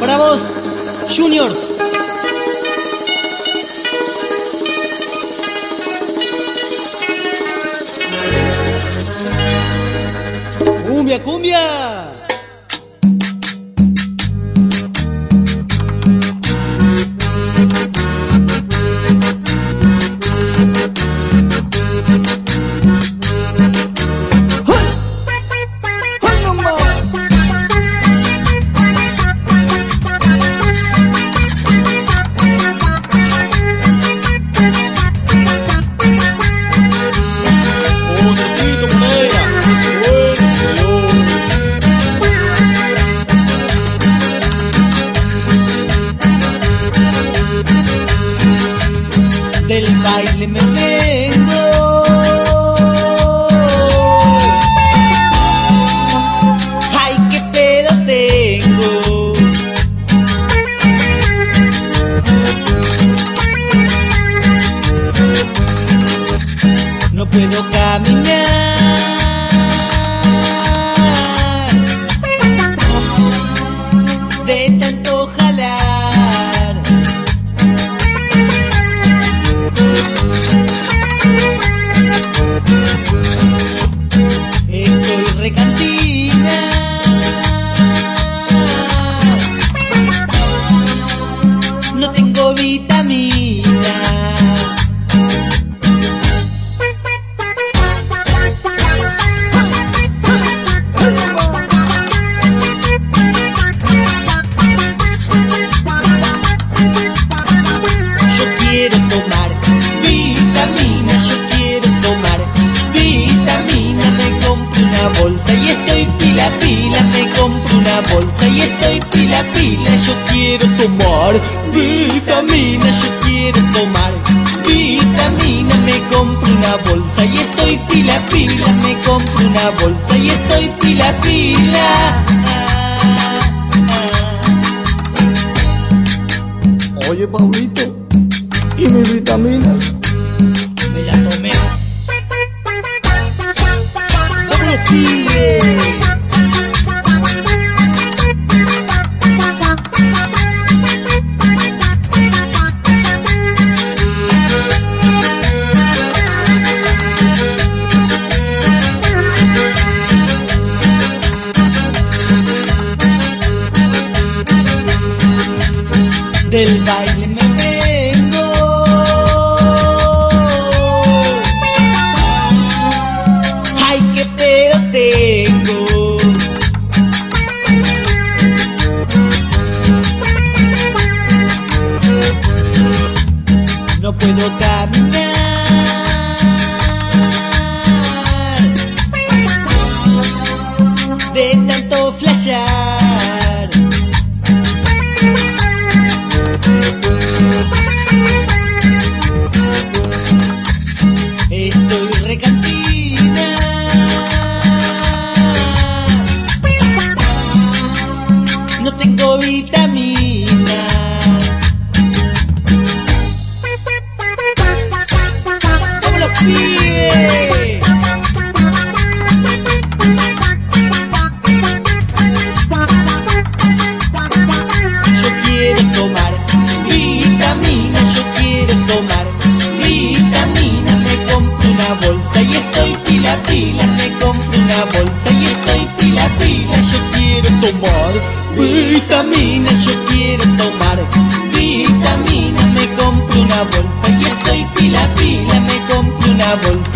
Para vos, Juniors. Cumbia, cumbia. Puedo caminar. Vitamina, yo quiero tomar vitamina. Me compro una bolsa y estoy pila pila. Me compro una bolsa y estoy pila pila. Oye, Pablito, ¿y mis vitaminas? Del baile me vengo. Ay, qué pedo tengo. No puedo Estoy vitaminas yo quiero tomar. Vitamina me compro una bolsa y estoy pila pila me compro una bolsa.